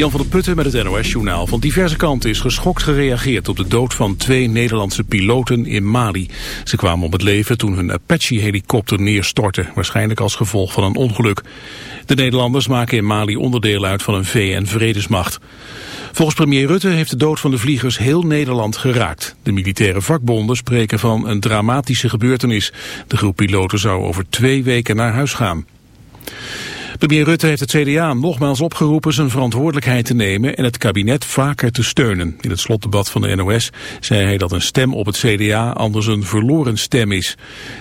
Jan van der Putten met het NOS-journaal. Van diverse kanten is geschokt gereageerd op de dood van twee Nederlandse piloten in Mali. Ze kwamen om het leven toen hun Apache-helikopter neerstortte, waarschijnlijk als gevolg van een ongeluk. De Nederlanders maken in Mali onderdeel uit van een VN-vredesmacht. Volgens premier Rutte heeft de dood van de vliegers heel Nederland geraakt. De militaire vakbonden spreken van een dramatische gebeurtenis. De groep piloten zou over twee weken naar huis gaan. Premier Rutte heeft het CDA nogmaals opgeroepen zijn verantwoordelijkheid te nemen en het kabinet vaker te steunen. In het slotdebat van de NOS zei hij dat een stem op het CDA anders een verloren stem is.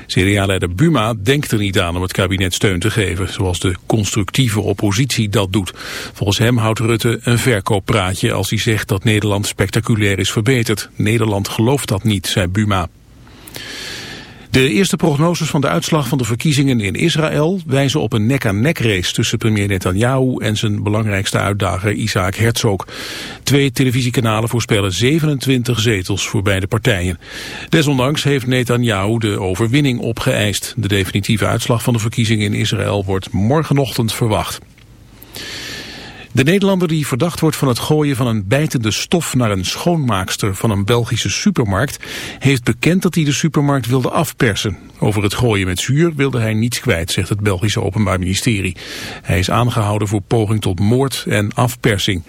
CDA-leider Buma denkt er niet aan om het kabinet steun te geven, zoals de constructieve oppositie dat doet. Volgens hem houdt Rutte een verkooppraatje als hij zegt dat Nederland spectaculair is verbeterd. Nederland gelooft dat niet, zei Buma. De eerste prognoses van de uitslag van de verkiezingen in Israël wijzen op een nek-aan-nek race tussen premier Netanyahu en zijn belangrijkste uitdager Isaac Herzog. Twee televisiekanalen voorspellen 27 zetels voor beide partijen. Desondanks heeft Netanyahu de overwinning opgeëist. De definitieve uitslag van de verkiezingen in Israël wordt morgenochtend verwacht. De Nederlander die verdacht wordt van het gooien van een bijtende stof naar een schoonmaakster van een Belgische supermarkt, heeft bekend dat hij de supermarkt wilde afpersen. Over het gooien met zuur wilde hij niets kwijt, zegt het Belgische Openbaar Ministerie. Hij is aangehouden voor poging tot moord en afpersing.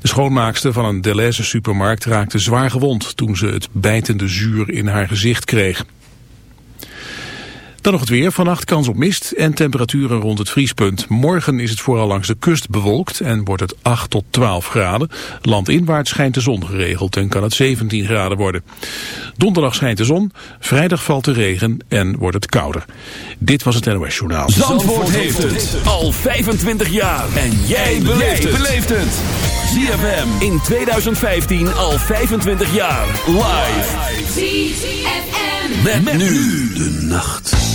De schoonmaakster van een Deleuze supermarkt raakte zwaar gewond toen ze het bijtende zuur in haar gezicht kreeg. Dan nog het weer. Vannacht kans op mist en temperaturen rond het vriespunt. Morgen is het vooral langs de kust bewolkt en wordt het 8 tot 12 graden. Landinwaarts schijnt de zon geregeld en kan het 17 graden worden. Donderdag schijnt de zon, vrijdag valt de regen en wordt het kouder. Dit was het NOS Journaal. Zandvoort, heeft het al 25 jaar. En jij beleeft het. ZFM in 2015 al 25 jaar. Live. ZFM. met nu de nacht.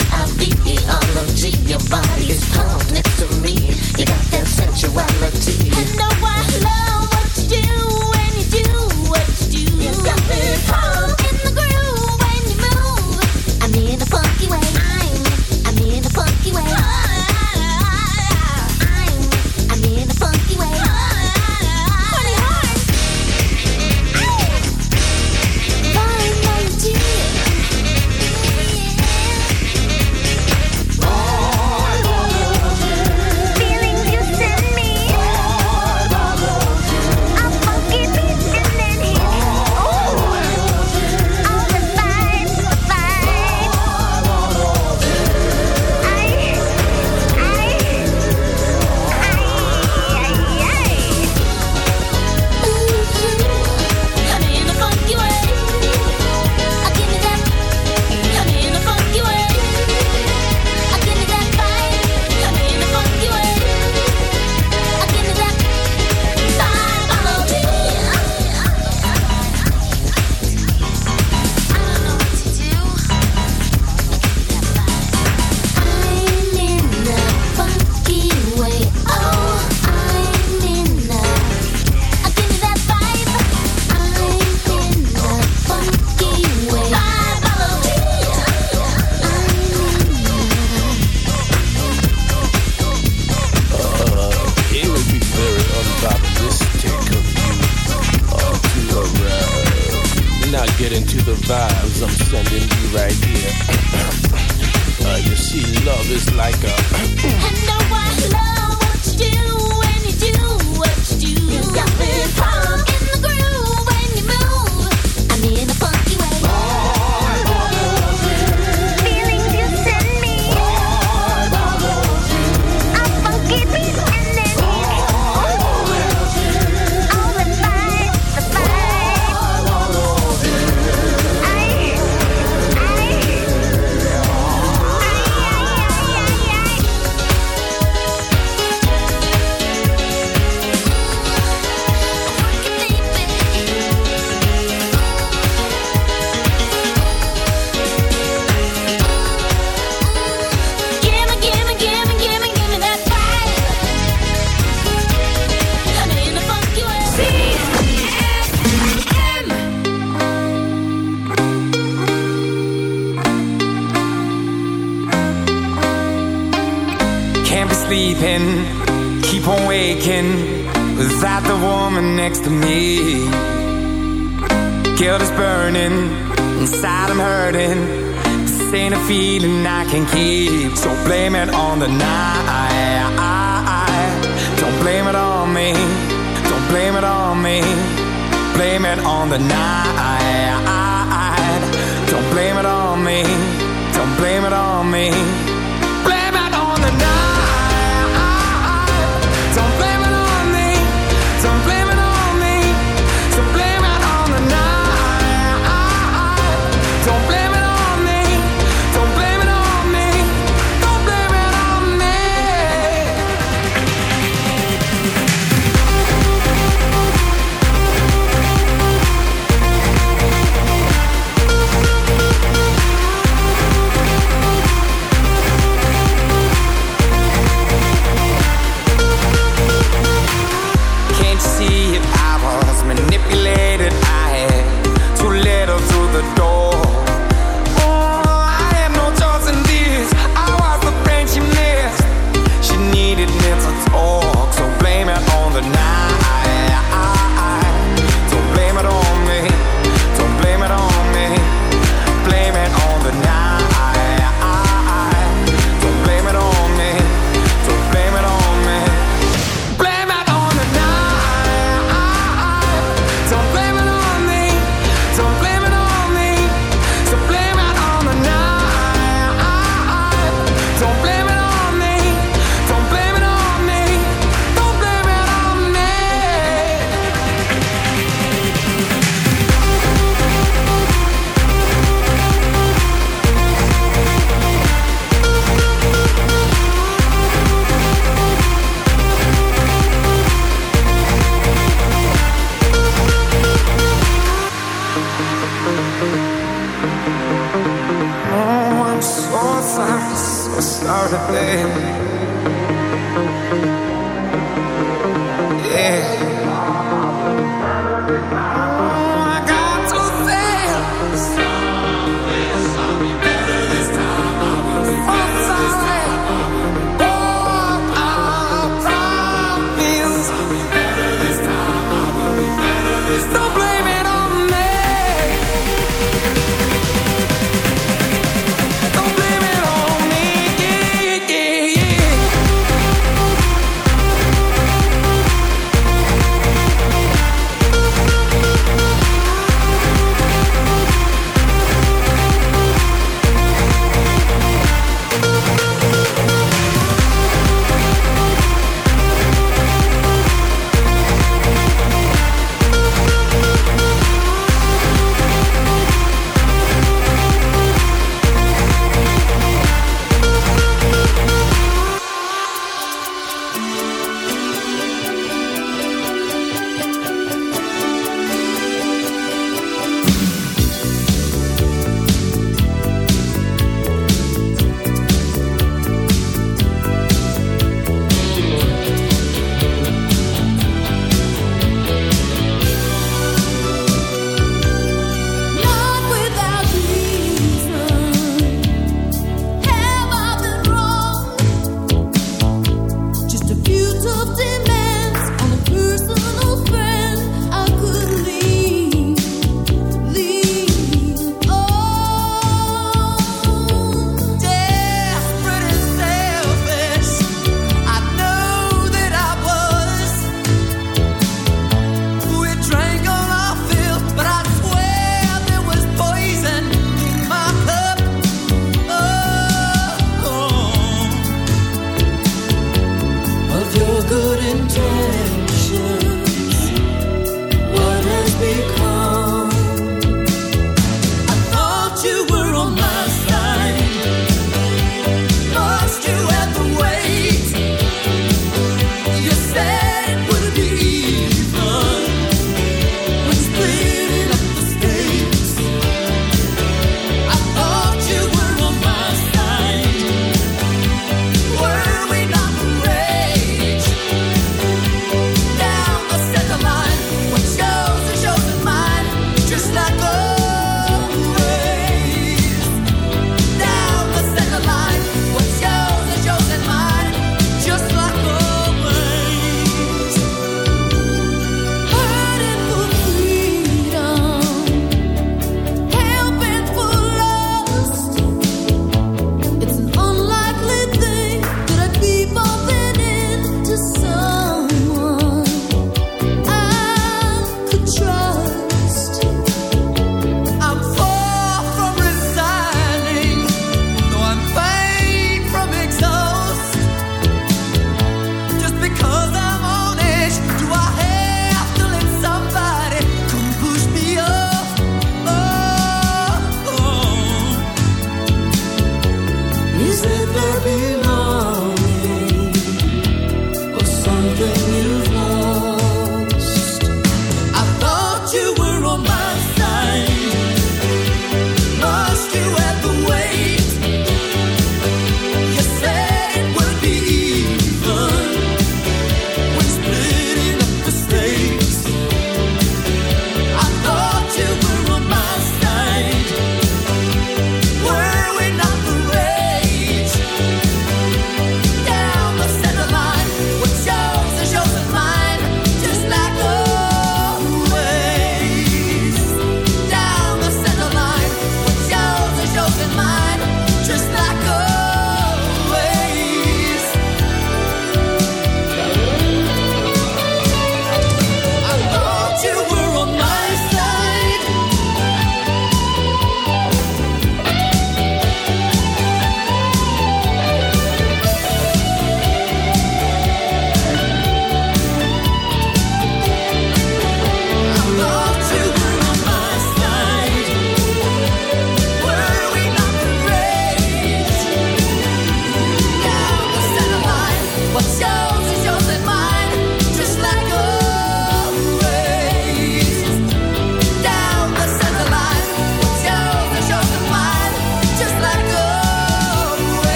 G-I-V-E-R-O-G Your body is pumped next to me. You got that sensuality. And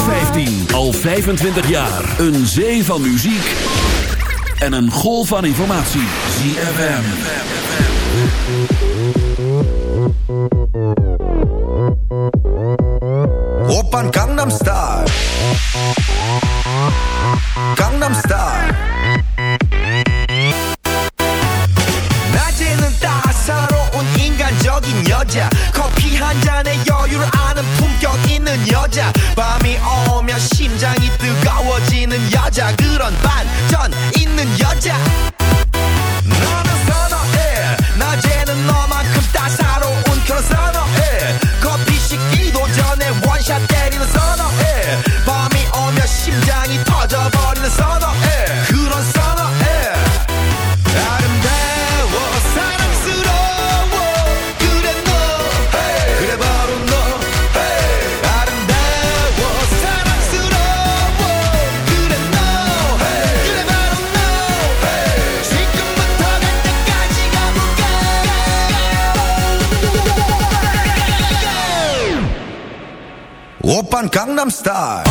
15. Al 25 jaar. Een zee van muziek. En een golf van informatie. ZFM. Open Gangnam Star. star.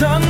done